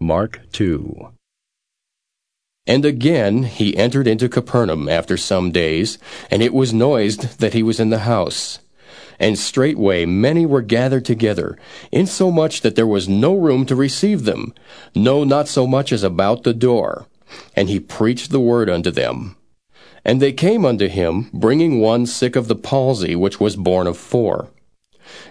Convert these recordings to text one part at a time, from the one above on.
Mark 2. And again he entered into Capernaum after some days, and it was noised that he was in the house. And straightway many were gathered together, insomuch that there was no room to receive them, no, not so much as about the door. And he preached the word unto them. And they came unto him, bringing one sick of the palsy, which was borne of four.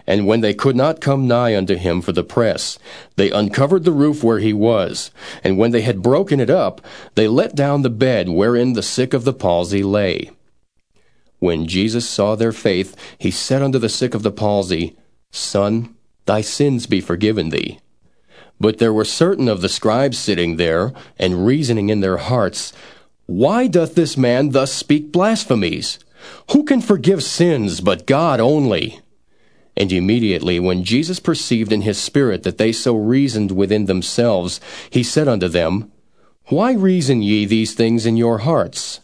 And when they could not come nigh unto him for the press, they uncovered the roof where he was. And when they had broken it up, they let down the bed wherein the sick of the palsy lay. When Jesus saw their faith, he said unto the sick of the palsy, Son, thy sins be forgiven thee. But there were certain of the scribes sitting there, and reasoning in their hearts, Why doth this man thus speak blasphemies? Who can forgive sins but God only? And immediately, when Jesus perceived in his spirit that they so reasoned within themselves, he said unto them, Why reason ye these things in your hearts?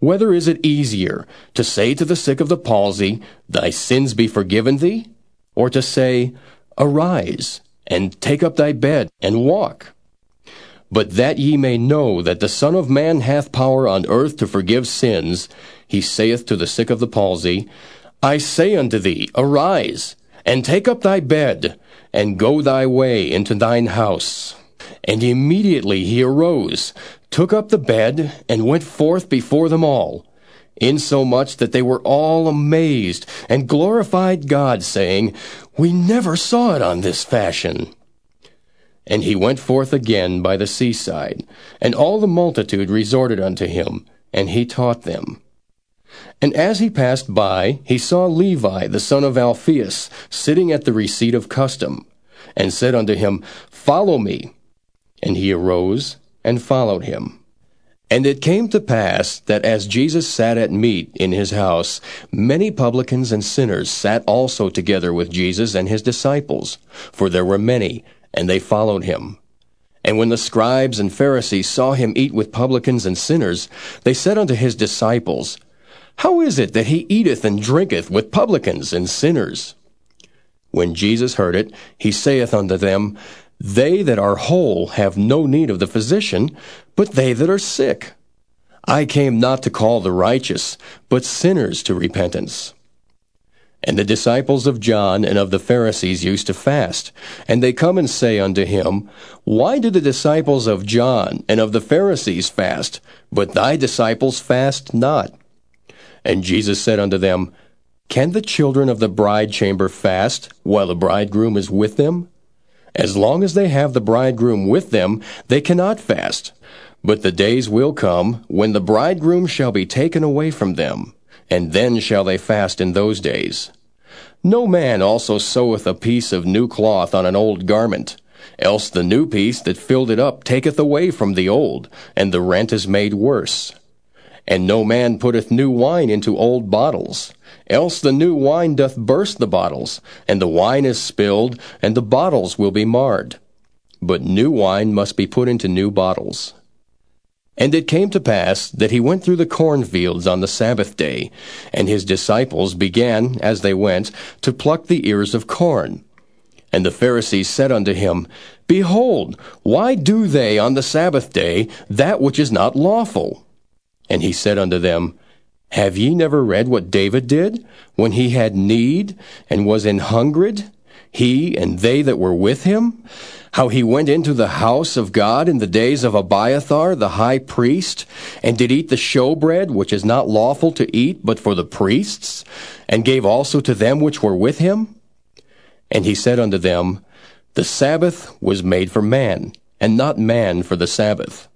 Whether is it easier to say to the sick of the palsy, Thy sins be forgiven thee? Or to say, Arise, and take up thy bed, and walk? But that ye may know that the Son of Man hath power on earth to forgive sins, he saith to the sick of the palsy, I say unto thee, Arise, and take up thy bed, and go thy way into thine house. And immediately he arose, took up the bed, and went forth before them all, insomuch that they were all amazed, and glorified God, saying, We never saw it on this fashion. And he went forth again by the seaside, and all the multitude resorted unto him, and he taught them. And as he passed by, he saw Levi the son of Alphaeus sitting at the receipt of custom, and said unto him, Follow me. And he arose and followed him. And it came to pass that as Jesus sat at meat in his house, many publicans and sinners sat also together with Jesus and his disciples, for there were many, and they followed him. And when the scribes and Pharisees saw him eat with publicans and sinners, they said unto his disciples, how is it that he eateth and drinketh with publicans and sinners? When Jesus heard it, he saith unto them, They that are whole have no need of the physician, but they that are sick. I came not to call the righteous, but sinners to repentance. And the disciples of John and of the Pharisees used to fast. And they come and say unto him, Why do the disciples of John and of the Pharisees fast, but thy disciples fast not? And Jesus said unto them, Can the children of the bride chamber fast while the bridegroom is with them? As long as they have the bridegroom with them, they cannot fast. But the days will come when the bridegroom shall be taken away from them, and then shall they fast in those days. No man also seweth a piece of new cloth on an old garment, else the new piece that filled it up taketh away from the old, and the rent is made worse. And no man putteth new wine into old bottles, else the new wine doth burst the bottles, and the wine is spilled, and the bottles will be marred. But new wine must be put into new bottles. And it came to pass that he went through the cornfields on the Sabbath day, and his disciples began, as they went, to pluck the ears of corn. And the Pharisees said unto him, Behold, why do they on the Sabbath day that which is not lawful? And he said unto them, Have ye never read what David did, when he had need, and was an hungered, he and they that were with him? How he went into the house of God in the days of Abiathar the high priest, and did eat the showbread, which is not lawful to eat but for the priests, and gave also to them which were with him? And he said unto them, The Sabbath was made for man, and not man for the Sabbath.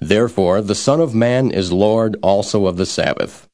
Therefore the Son of Man is Lord also of the Sabbath.